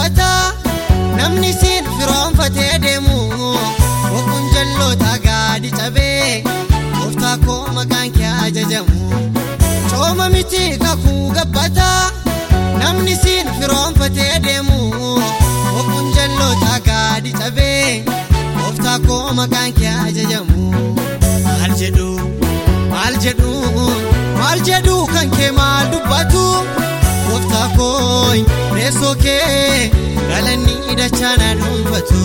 gabbataa namni siin firoonfatee deemu. Boqoon jalloota gaadi cabee gooftaa koo maqaan kee ajajamu. Cooma miti kakuu gabbataa namni siin firoonfatee deemu. Boqoon jalloota gaadi cabee gooftaa koo maqaan kee ajajamu. Maal jedhu maal jedhu maal jedhu kan kee maal dubbatu? Gooftaa koo reessoo kee galanni dachaan dhuunfatu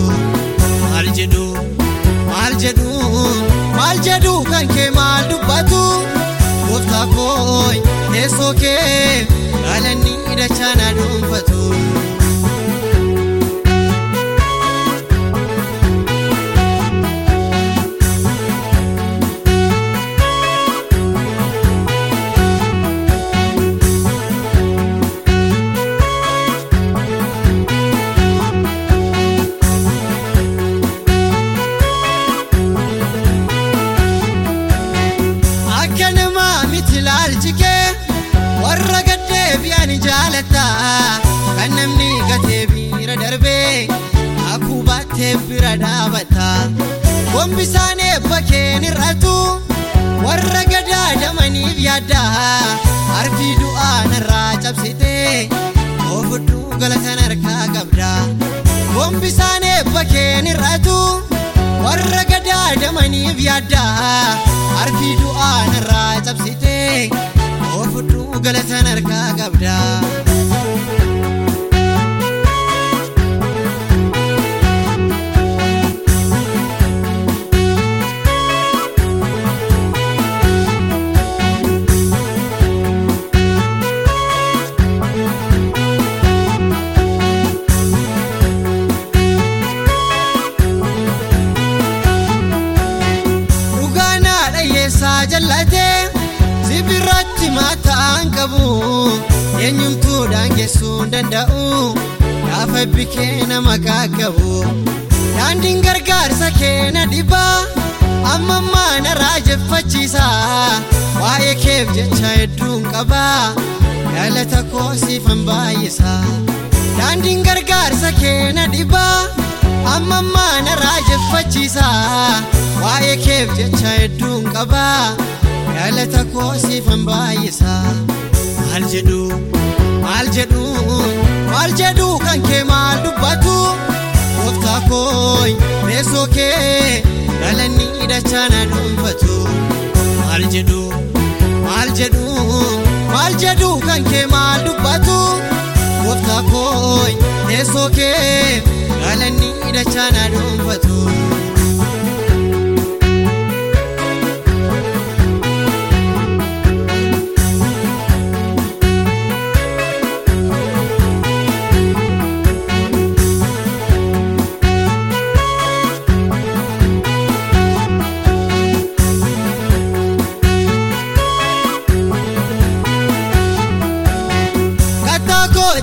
maal jedhu maal jedhu maal jedhu kan kee maal dubbatu gooftaa koo reessoo jaalatta kan namni gatee bira darbee akkuu baattee bira dhaabata gombisaan eebba keen irratu warra gadaadamaniif yaadda harfii du'aa narraa cabsitee oofudhuu galatan harkaa qabda gombisaan eebba keen irratu warra gadaadamaniif yaadda harfii du'aa narraa cabsitee oofudhuu galatan harkaa qabda. Mataan qabu eenyumtuudhaan geessuu danda'u gaafa bikee nama qaqqabu daandiin gargaarsa keena dhibaa amma ammaa na raajeffachiisa waa'ee keef jecha hedduun qaba galata koo siifan baay'isa daandiin gargaarsa keena dhibaa amma ammaa na raajeffachiisa waa'ee keef jecha hedduun qaba galata koo siifan baay'isa maal jedhu maal jedhu maal jedhu kan kee maal dubbatu gooftaa koo reessoo kee galanni dachaan dhuunfatu maal jedhu maal jedhu maal jedhu kan kee maal dubbatu gooftaa koo reessoo kee galanni dachaan dhuunfatu.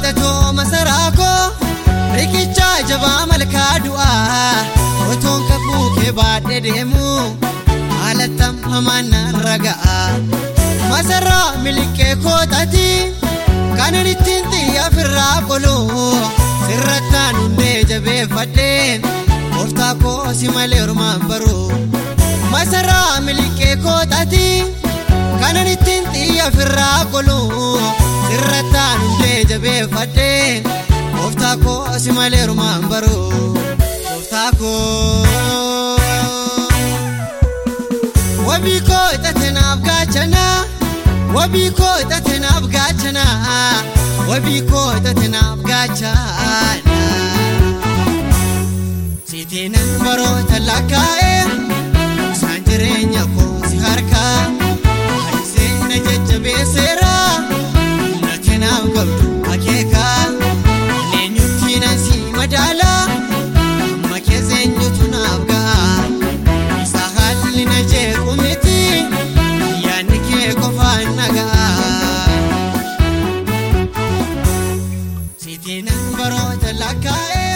Itatoo masaraa koo riqichaa jabaa malkaa du'aa otoon kakuu kee baadhee deemu haalattam hamaan narra ga'a masaraa miliqee kootati kanan ittiin xiyya ofirraa qolu sirrattaan hundee jabeeffadhee gooftaa koo si malee ormaan baru masaraa miliqee kootati kanan ittiin xiyya ofirraa qolu sirrattaan hundee jabeeffadhee gooftaa koo si malee ormaan baru gooftaa koo. Wabii koo ixate naaf gaachana wabii koo ixate naaf gaachana wabii koo ixate naaf gaachana. Siitiinan baroota lakkaa'e baroo jalaa kaa'ee.